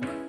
membangunkanku